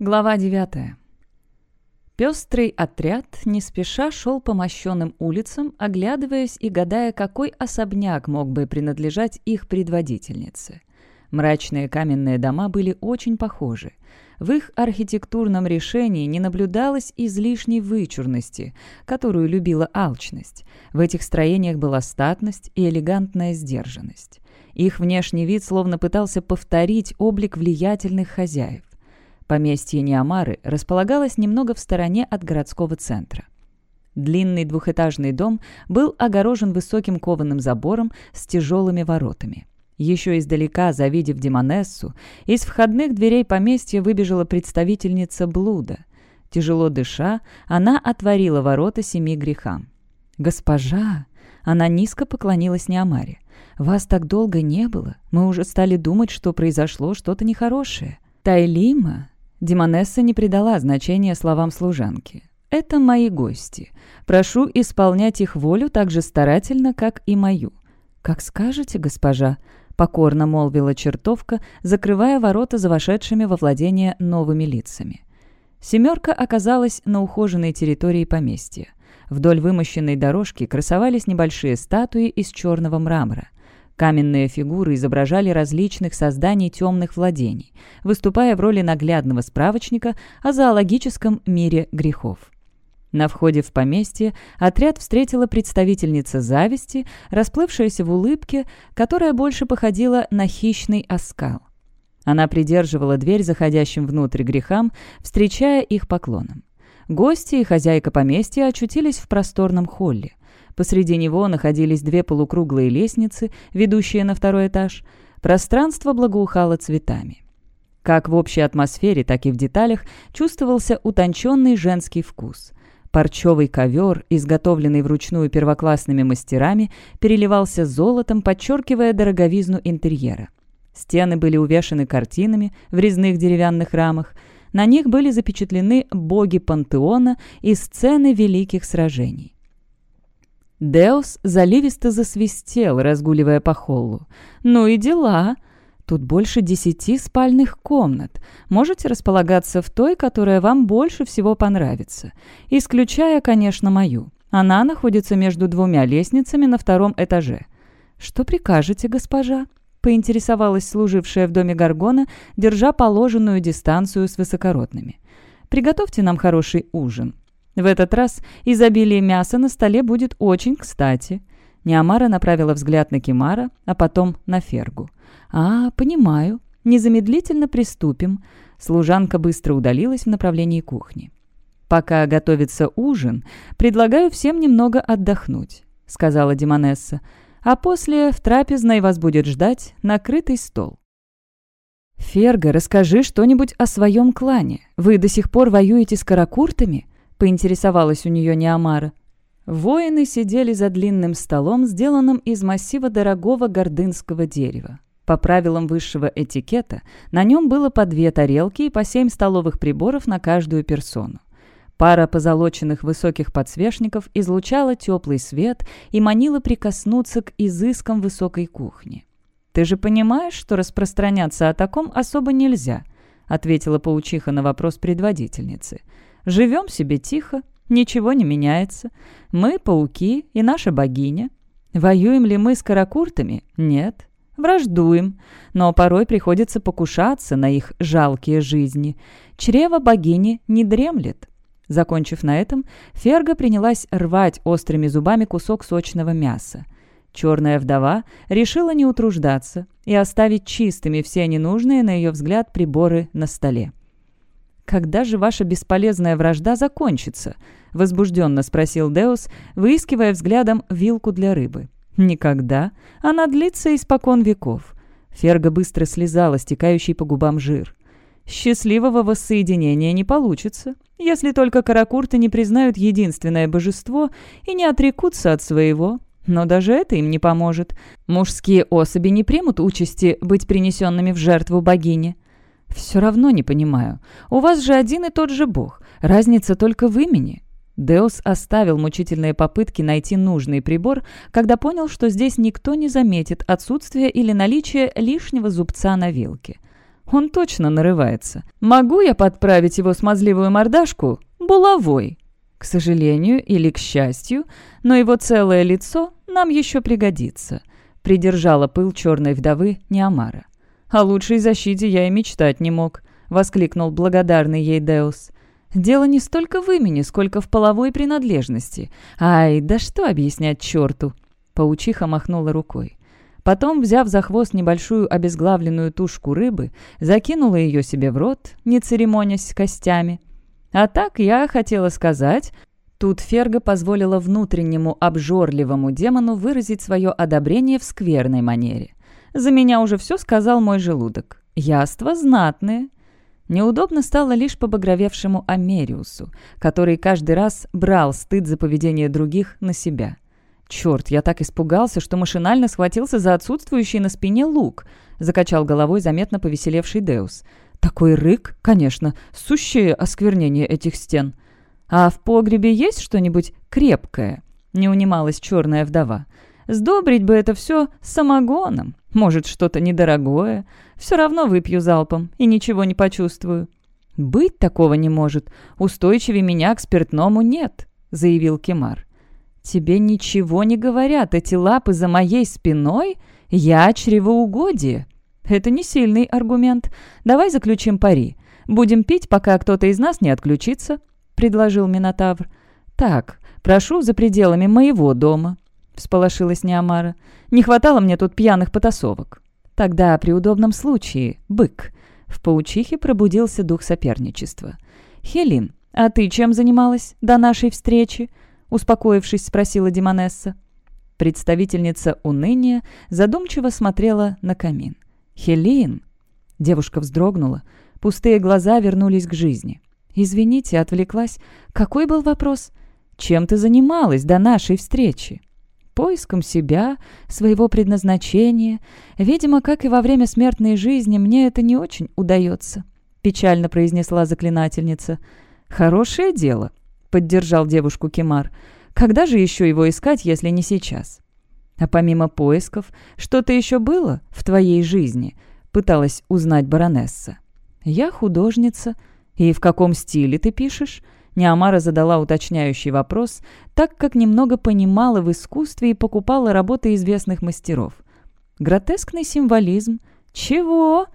Глава 9. Пестрый отряд не спеша шел по мощенным улицам, оглядываясь и гадая, какой особняк мог бы принадлежать их предводительнице. Мрачные каменные дома были очень похожи. В их архитектурном решении не наблюдалось излишней вычурности, которую любила алчность. В этих строениях была статность и элегантная сдержанность. Их внешний вид словно пытался повторить облик влиятельных хозяев. Поместье Неомары располагалось немного в стороне от городского центра. Длинный двухэтажный дом был огорожен высоким кованым забором с тяжелыми воротами. Еще издалека, завидев Демонессу, из входных дверей поместья выбежала представительница блуда. Тяжело дыша, она отворила ворота семи грехам. «Госпожа!» Она низко поклонилась Неомаре. «Вас так долго не было. Мы уже стали думать, что произошло что-то нехорошее. Тайлима, Демонесса не придала значения словам служанки. «Это мои гости. Прошу исполнять их волю так же старательно, как и мою». «Как скажете, госпожа», — покорно молвила чертовка, закрывая ворота за вошедшими во владение новыми лицами. Семерка оказалась на ухоженной территории поместья. Вдоль вымощенной дорожки красовались небольшие статуи из черного мрамора. Каменные фигуры изображали различных созданий темных владений, выступая в роли наглядного справочника о зоологическом мире грехов. На входе в поместье отряд встретила представительница зависти, расплывшаяся в улыбке, которая больше походила на хищный оскал. Она придерживала дверь заходящим внутрь грехам, встречая их поклоном. Гости и хозяйка поместья очутились в просторном холле. Посреди него находились две полукруглые лестницы, ведущие на второй этаж. Пространство благоухало цветами. Как в общей атмосфере, так и в деталях чувствовался утонченный женский вкус. Парчевый ковер, изготовленный вручную первоклассными мастерами, переливался золотом, подчеркивая дороговизну интерьера. Стены были увешаны картинами в резных деревянных рамах. На них были запечатлены боги пантеона и сцены великих сражений. Деус заливисто засвистел, разгуливая по холлу. «Ну и дела. Тут больше десяти спальных комнат. Можете располагаться в той, которая вам больше всего понравится. Исключая, конечно, мою. Она находится между двумя лестницами на втором этаже. Что прикажете, госпожа?» поинтересовалась служившая в доме Гаргона, держа положенную дистанцию с высокородными. «Приготовьте нам хороший ужин. В этот раз изобилие мяса на столе будет очень кстати. Неамара направила взгляд на Кимара, а потом на Фергу. «А, понимаю. Незамедлительно приступим». Служанка быстро удалилась в направлении кухни. «Пока готовится ужин, предлагаю всем немного отдохнуть», — сказала Демонесса. «А после в трапезной вас будет ждать накрытый стол». «Ферга, расскажи что-нибудь о своем клане. Вы до сих пор воюете с каракуртами?» — поинтересовалась у нее Неомара. Воины сидели за длинным столом, сделанным из массива дорогого гордынского дерева. По правилам высшего этикета, на нем было по две тарелки и по семь столовых приборов на каждую персону. Пара позолоченных высоких подсвечников излучала теплый свет и манила прикоснуться к изыскам высокой кухни. «Ты же понимаешь, что распространяться о таком особо нельзя», ответила паучиха на вопрос предводительницы. Живем себе тихо, ничего не меняется. Мы пауки и наша богиня. Воюем ли мы с каракуртами? Нет. Враждуем, но порой приходится покушаться на их жалкие жизни. Чрево богини не дремлет. Закончив на этом, Ферга принялась рвать острыми зубами кусок сочного мяса. Черная вдова решила не утруждаться и оставить чистыми все ненужные, на ее взгляд, приборы на столе. «Когда же ваша бесполезная вражда закончится?» — возбужденно спросил Деус, выискивая взглядом вилку для рыбы. «Никогда. Она длится испокон веков». Ферга быстро слезала стекающий по губам жир. «Счастливого воссоединения не получится, если только каракурты не признают единственное божество и не отрекутся от своего. Но даже это им не поможет. Мужские особи не примут участи быть принесенными в жертву богине». «Все равно не понимаю. У вас же один и тот же бог. Разница только в имени». Деус оставил мучительные попытки найти нужный прибор, когда понял, что здесь никто не заметит отсутствие или наличие лишнего зубца на вилке. Он точно нарывается. Могу я подправить его смазливую мордашку булавой? К сожалению или к счастью, но его целое лицо нам еще пригодится. Придержала пыл черной вдовы Неомара. «О лучшей защите я и мечтать не мог», — воскликнул благодарный ей Деус. «Дело не столько в имени, сколько в половой принадлежности. Ай, да что объяснять черту?» Паучиха махнула рукой. Потом, взяв за хвост небольшую обезглавленную тушку рыбы, закинула ее себе в рот, не церемонясь с костями. А так я хотела сказать... Тут Ферга позволила внутреннему обжорливому демону выразить свое одобрение в скверной манере. За меня уже все сказал мой желудок. Яства знатные. Неудобно стало лишь побагровевшему Америусу, который каждый раз брал стыд за поведение других на себя. «Черт, я так испугался, что машинально схватился за отсутствующий на спине лук», закачал головой заметно повеселевший Деус. «Такой рык, конечно, сущее осквернение этих стен. А в погребе есть что-нибудь крепкое?» не унималась черная вдова. «Сдобрить бы это все самогоном. Может, что-то недорогое. Все равно выпью залпом и ничего не почувствую». «Быть такого не может. Устойчивее меня к спиртному нет», — заявил Кемар. «Тебе ничего не говорят. Эти лапы за моей спиной? Я чревоугодие». «Это не сильный аргумент. Давай заключим пари. Будем пить, пока кто-то из нас не отключится», — предложил Минотавр. «Так, прошу за пределами моего дома», — всполошилась Неомара. Не хватало мне тут пьяных потасовок. Тогда, при удобном случае, бык. В паучихе пробудился дух соперничества. «Хелин, а ты чем занималась до нашей встречи?» Успокоившись, спросила Демонесса. Представительница уныния задумчиво смотрела на камин. «Хелин!» Девушка вздрогнула. Пустые глаза вернулись к жизни. «Извините, отвлеклась. Какой был вопрос? Чем ты занималась до нашей встречи?» Поиском себя, своего предназначения. Видимо, как и во время смертной жизни, мне это не очень удается», — печально произнесла заклинательница. «Хорошее дело», — поддержал девушку Кемар. «Когда же еще его искать, если не сейчас?» «А помимо поисков, что-то еще было в твоей жизни?» — пыталась узнать баронесса. «Я художница. И в каком стиле ты пишешь?» Неамара задала уточняющий вопрос, так как немного понимала в искусстве и покупала работы известных мастеров. Гротескный символизм. Чего?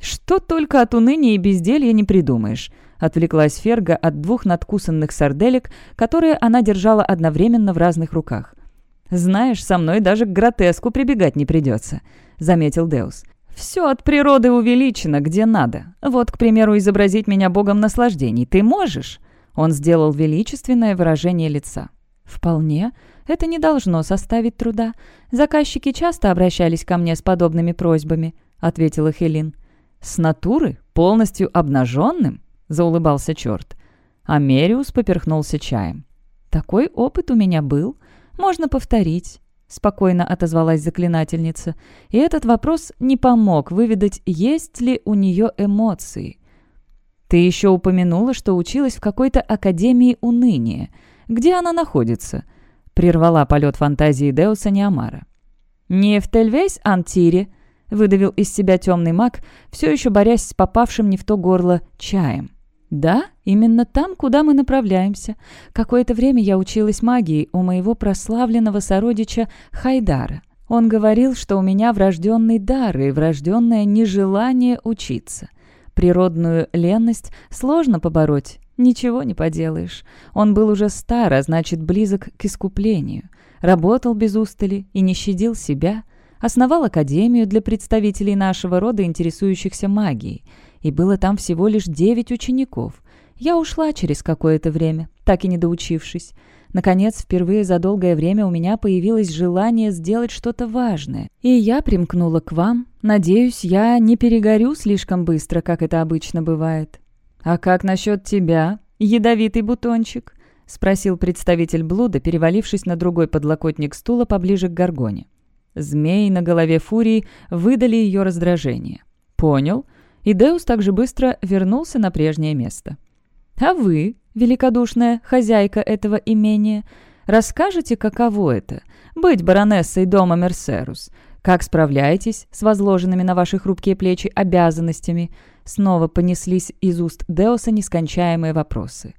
Что только от уныния и безделья не придумаешь. Отвлеклась Ферга от двух надкусанных сарделек, которые она держала одновременно в разных руках. «Знаешь, со мной даже к гротеску прибегать не придется», — заметил Деус. «Все от природы увеличено, где надо. Вот, к примеру, изобразить меня богом наслаждений ты можешь?» Он сделал величественное выражение лица. «Вполне. Это не должно составить труда. Заказчики часто обращались ко мне с подобными просьбами», — ответила Хелин. «С натуры? Полностью обнаженным?» — заулыбался черт. Америус поперхнулся чаем. «Такой опыт у меня был. Можно повторить», — спокойно отозвалась заклинательница. И этот вопрос не помог выведать, есть ли у нее эмоции. Ты еще упомянула, что училась в какой-то академии уныния. Где она находится?» Прервала полет фантазии Деуса Неомара. «Не в Тельвейс Антире», — выдавил из себя темный маг, все еще борясь с попавшим не в то горло чаем. «Да, именно там, куда мы направляемся. Какое-то время я училась магии у моего прославленного сородича Хайдара. Он говорил, что у меня врожденный дар и врожденное нежелание учиться. Природную ленность сложно побороть, ничего не поделаешь. Он был уже стар, а значит, близок к искуплению. Работал без устали и не щадил себя. Основал академию для представителей нашего рода, интересующихся магией. И было там всего лишь девять учеников. Я ушла через какое-то время, так и не доучившись. Наконец, впервые за долгое время у меня появилось желание сделать что-то важное. И я примкнула к вам. Надеюсь, я не перегорю слишком быстро, как это обычно бывает. «А как насчет тебя, ядовитый бутончик?» — спросил представитель блуда, перевалившись на другой подлокотник стула поближе к горгоне. Змеи на голове Фурии выдали ее раздражение. «Понял». И Деус также быстро вернулся на прежнее место. «А вы, великодушная хозяйка этого имения, расскажете, каково это — быть баронессой дома Мерсерус? Как справляетесь с возложенными на ваши хрупкие плечи обязанностями?» Снова понеслись из уст Деоса нескончаемые вопросы.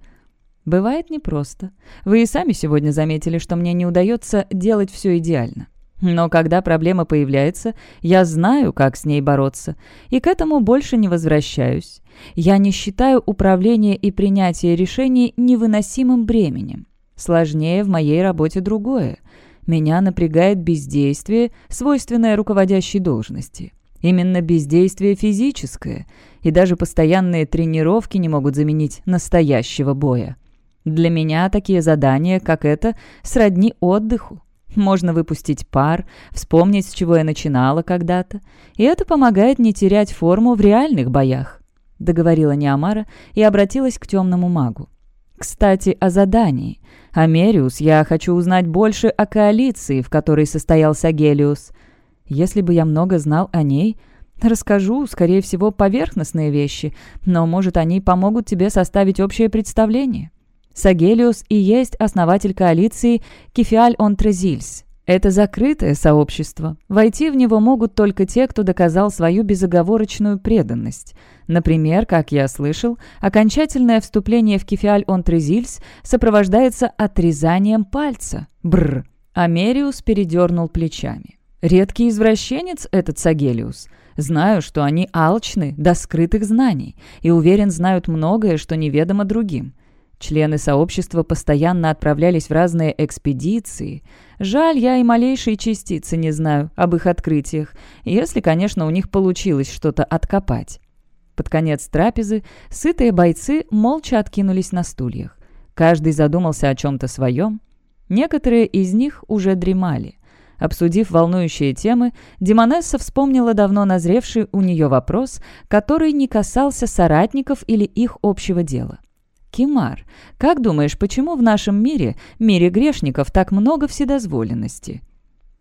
«Бывает непросто. Вы и сами сегодня заметили, что мне не удается делать все идеально. Но когда проблема появляется, я знаю, как с ней бороться, и к этому больше не возвращаюсь. Я не считаю управление и принятие решений невыносимым бременем. Сложнее в моей работе другое. Меня напрягает бездействие, свойственное руководящей должности. Именно бездействие физическое, и даже постоянные тренировки не могут заменить настоящего боя. Для меня такие задания, как это, сродни отдыху. Можно выпустить пар, вспомнить, с чего я начинала когда-то, и это помогает не терять форму в реальных боях», — договорила Неамара и обратилась к темному магу. «Кстати, о задании. Америус, я хочу узнать больше о коалиции, в которой состоялся Гелиус. Если бы я много знал о ней, расскажу, скорее всего, поверхностные вещи, но, может, они помогут тебе составить общее представление». Сагелиус и есть основатель коалиции Кефиаль-Онтрезильс. Это закрытое сообщество. Войти в него могут только те, кто доказал свою безоговорочную преданность. Например, как я слышал, окончательное вступление в Кефиаль-Онтрезильс сопровождается отрезанием пальца. Бррр. Америус передернул плечами. Редкий извращенец этот Сагелиус. Знаю, что они алчны до скрытых знаний, и уверен, знают многое, что неведомо другим. Члены сообщества постоянно отправлялись в разные экспедиции. Жаль, я и малейшей частицы не знаю об их открытиях, если, конечно, у них получилось что-то откопать. Под конец трапезы сытые бойцы молча откинулись на стульях. Каждый задумался о чем-то своем. Некоторые из них уже дремали. Обсудив волнующие темы, Демонесса вспомнила давно назревший у нее вопрос, который не касался соратников или их общего дела. Кимар, как думаешь, почему в нашем мире, мире грешников, так много вседозволенности?»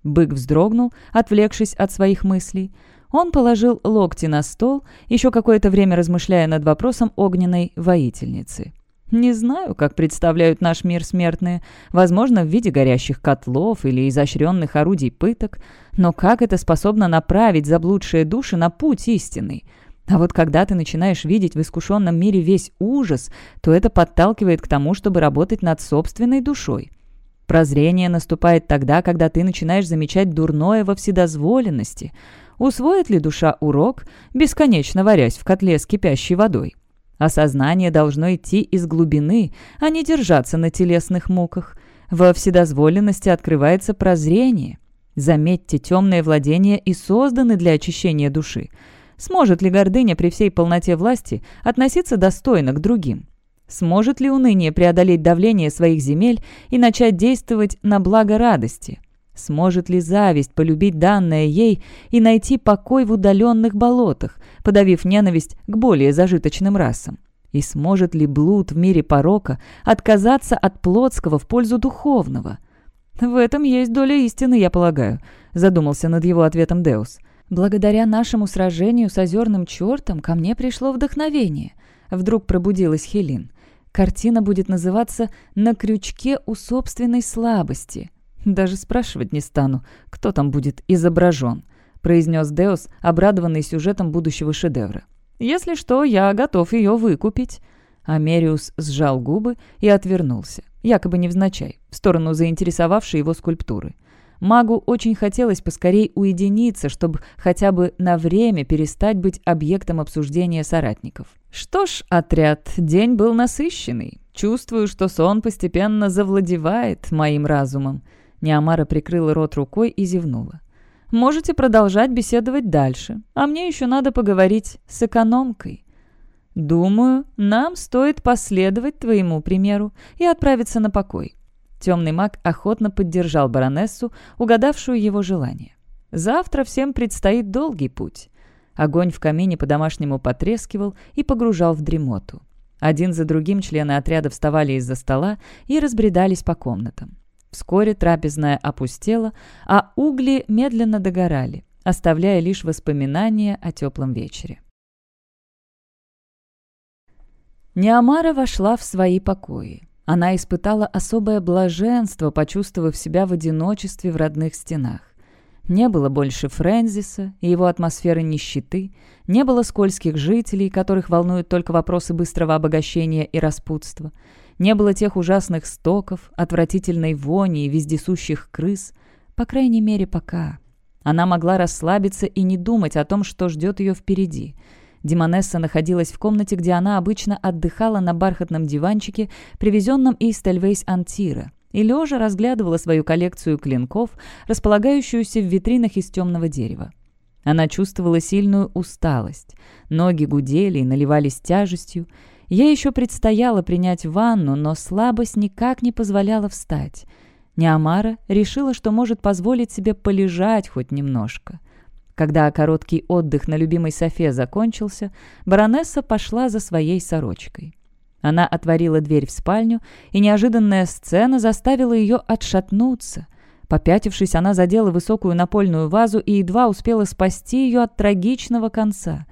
Бык вздрогнул, отвлекшись от своих мыслей. Он положил локти на стол, еще какое-то время размышляя над вопросом огненной воительницы. «Не знаю, как представляют наш мир смертные, возможно, в виде горящих котлов или изощренных орудий пыток, но как это способно направить заблудшие души на путь истинный?» А вот когда ты начинаешь видеть в искушенном мире весь ужас, то это подталкивает к тому, чтобы работать над собственной душой. Прозрение наступает тогда, когда ты начинаешь замечать дурное во вседозволенности. Усвоит ли душа урок, бесконечно варясь в котле с кипящей водой? Осознание должно идти из глубины, а не держаться на телесных муках. Во вседозволенности открывается прозрение. Заметьте, темные владения и созданы для очищения души – Сможет ли гордыня при всей полноте власти относиться достойно к другим? Сможет ли уныние преодолеть давление своих земель и начать действовать на благо радости? Сможет ли зависть полюбить данное ей и найти покой в удаленных болотах, подавив ненависть к более зажиточным расам? И сможет ли блуд в мире порока отказаться от плотского в пользу духовного? «В этом есть доля истины, я полагаю», — задумался над его ответом Деус. — Благодаря нашему сражению с озерным чертом ко мне пришло вдохновение. Вдруг пробудилась Хелин. Картина будет называться «На крючке у собственной слабости». Даже спрашивать не стану, кто там будет изображен, произнес Деус, обрадованный сюжетом будущего шедевра. «Если что, я готов ее выкупить». Америус сжал губы и отвернулся, якобы невзначай, в сторону заинтересовавшей его скульптуры. Магу очень хотелось поскорей уединиться, чтобы хотя бы на время перестать быть объектом обсуждения соратников. Что ж, отряд, день был насыщенный. Чувствую, что сон постепенно завладевает моим разумом. Неамара прикрыла рот рукой и зевнула. Можете продолжать беседовать дальше, а мне еще надо поговорить с экономкой. Думаю, нам стоит последовать твоему примеру и отправиться на покой. Темный маг охотно поддержал баронессу, угадавшую его желание. «Завтра всем предстоит долгий путь». Огонь в камине по-домашнему потрескивал и погружал в дремоту. Один за другим члены отряда вставали из-за стола и разбредались по комнатам. Вскоре трапезная опустела, а угли медленно догорали, оставляя лишь воспоминания о теплом вечере. Неамара вошла в свои покои. Она испытала особое блаженство, почувствовав себя в одиночестве в родных стенах. Не было больше Фрэнзиса и его атмосферы нищеты, не было скользких жителей, которых волнуют только вопросы быстрого обогащения и распутства, не было тех ужасных стоков, отвратительной вони и вездесущих крыс, по крайней мере, пока. Она могла расслабиться и не думать о том, что ждет ее впереди. Демонесса находилась в комнате, где она обычно отдыхала на бархатном диванчике, привезенном из Тельвейс-Антира, и лежа разглядывала свою коллекцию клинков, располагающуюся в витринах из темного дерева. Она чувствовала сильную усталость. Ноги гудели и наливались тяжестью. Ей еще предстояло принять ванну, но слабость никак не позволяла встать. Неамара решила, что может позволить себе полежать хоть немножко. Когда короткий отдых на любимой софе закончился, баронесса пошла за своей сорочкой. Она отворила дверь в спальню, и неожиданная сцена заставила ее отшатнуться. Попятившись, она задела высокую напольную вазу и едва успела спасти ее от трагичного конца.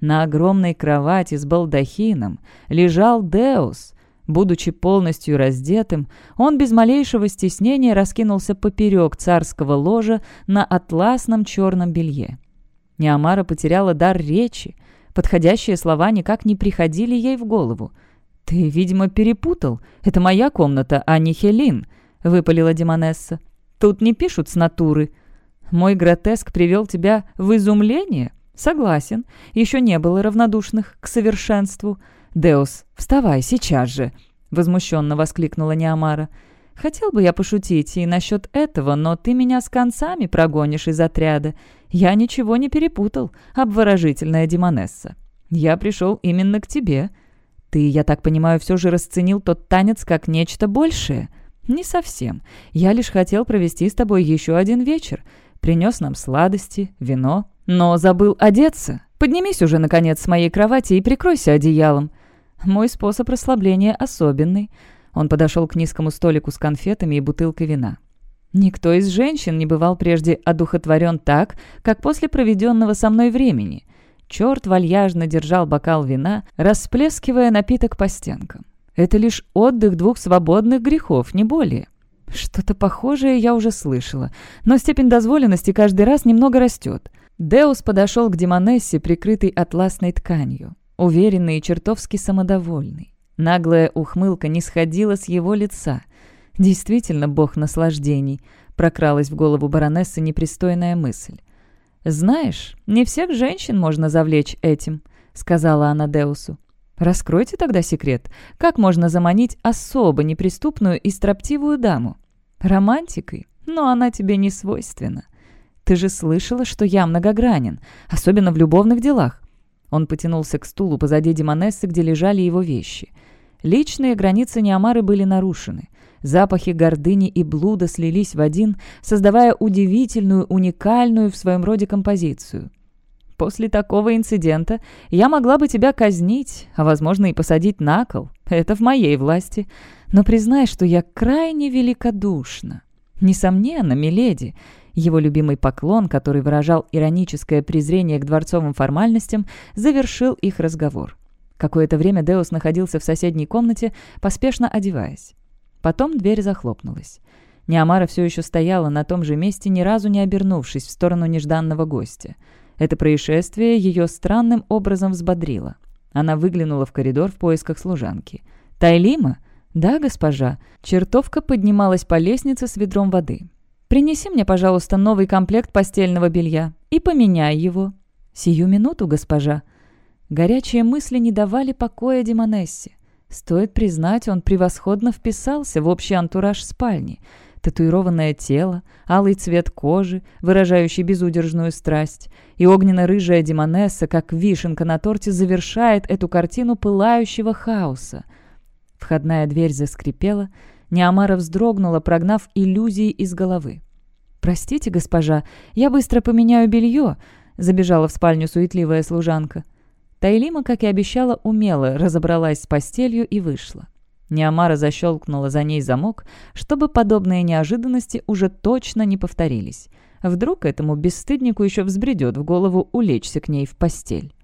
На огромной кровати с балдахином лежал Деус, Будучи полностью раздетым, он без малейшего стеснения раскинулся поперек царского ложа на атласном черном белье. Неамара потеряла дар речи. Подходящие слова никак не приходили ей в голову. «Ты, видимо, перепутал. Это моя комната, а не Хелин», — выпалила Демонесса. «Тут не пишут с натуры. Мой гротеск привел тебя в изумление?» «Согласен. Еще не было равнодушных к совершенству. «Деус, вставай, сейчас же!» — возмущенно воскликнула Неамара. «Хотел бы я пошутить и насчет этого, но ты меня с концами прогонишь из отряда. Я ничего не перепутал, обворожительная Демонесса. Я пришел именно к тебе. Ты, я так понимаю, все же расценил тот танец как нечто большее?» «Не совсем. Я лишь хотел провести с тобой еще один вечер. Принес нам сладости, вино, но забыл одеться. Поднимись уже, наконец, с моей кровати и прикройся одеялом. Мой способ расслабления особенный». Он подошел к низкому столику с конфетами и бутылкой вина. Никто из женщин не бывал прежде одухотворен так, как после проведенного со мной времени. Черт вальяжно держал бокал вина, расплескивая напиток по стенкам. Это лишь отдых двух свободных грехов, не более. Что-то похожее я уже слышала, но степень дозволенности каждый раз немного растет. Деус подошел к Демонессе, прикрытой атласной тканью уверенный и чертовски самодовольный. Наглая ухмылка не сходила с его лица. Действительно, бог наслаждений, прокралась в голову баронессы непристойная мысль. «Знаешь, не всех женщин можно завлечь этим», — сказала она Деусу. «Раскройте тогда секрет. Как можно заманить особо неприступную и строптивую даму? Романтикой? Но она тебе не свойственна. Ты же слышала, что я многогранен, особенно в любовных делах. Он потянулся к стулу позади Демонессы, где лежали его вещи. Личные границы Неомары были нарушены. Запахи гордыни и блуда слились в один, создавая удивительную, уникальную в своем роде композицию. «После такого инцидента я могла бы тебя казнить, а, возможно, и посадить на кол. Это в моей власти. Но признай, что я крайне великодушна. Несомненно, миледи, его любимый поклон, который выражал ироническое презрение к дворцовым формальностям, завершил их разговор. Какое-то время Деус находился в соседней комнате, поспешно одеваясь. Потом дверь захлопнулась. Неамара все еще стояла на том же месте, ни разу не обернувшись в сторону нежданного гостя. Это происшествие ее странным образом взбодрило. Она выглянула в коридор в поисках служанки. «Тайлима?» «Да, госпожа». Чертовка поднималась по лестнице с ведром воды. Принеси мне, пожалуйста, новый комплект постельного белья и поменяй его». «Сию минуту, госпожа». Горячие мысли не давали покоя Демонессе. Стоит признать, он превосходно вписался в общий антураж спальни. Татуированное тело, алый цвет кожи, выражающий безудержную страсть, и огненно-рыжая Демонесса, как вишенка на торте, завершает эту картину пылающего хаоса. Входная дверь заскрипела, Неамара вздрогнула, прогнав иллюзии из головы. «Простите, госпожа, я быстро поменяю белье», — забежала в спальню суетливая служанка. Тайлима, как и обещала, умело разобралась с постелью и вышла. Неамара защелкнула за ней замок, чтобы подобные неожиданности уже точно не повторились. Вдруг этому бесстыднику еще взбредет в голову улечься к ней в постель.